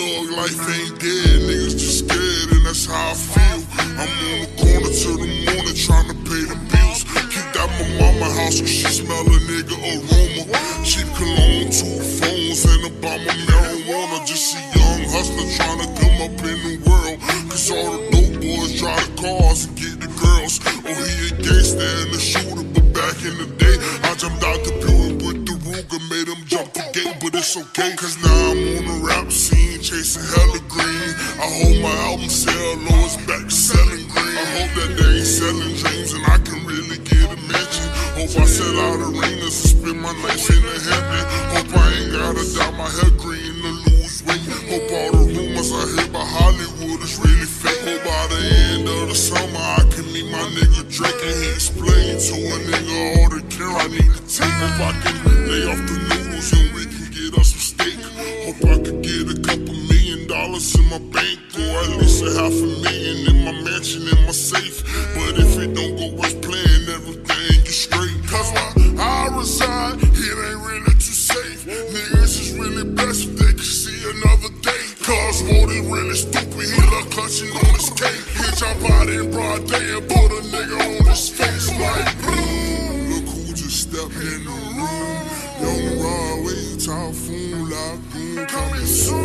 life ain't dead, niggas just scared, and that's how I feel. I'm on the corner till the morning trying to pay the bills. Kicked out my mama house cause she smell a nigga aroma. But it's okay. Cause now I'm on the rap scene, chasing hella green. I hope my album sell low, it's back selling green. I hope that they ain't selling dreams and I can really get a mention. Hope I sell out arenas and spend my nights in the heaven. Hope I ain't gotta dye my hair green to lose weight. Hope all the rumors I hear about Hollywood is really fake. Hope by the end of the summer I can meet my nigga Drake and he explain to a nigga all the care I need to take. Hope I can lay off the noodles and we get us some steak. Hope I could get a couple million dollars in my bank or at least a half a million in my mansion in my safe. But if it don't go as planned, everything is straight. Cause where I reside, it ain't really too safe. Niggas is really best if they can see another day. Cause Morty really stupid, he love clutching on his cake. He jump body in broad day and put a nigga on his face like boom. Look who just stepped in the room. Boom, coming soon. It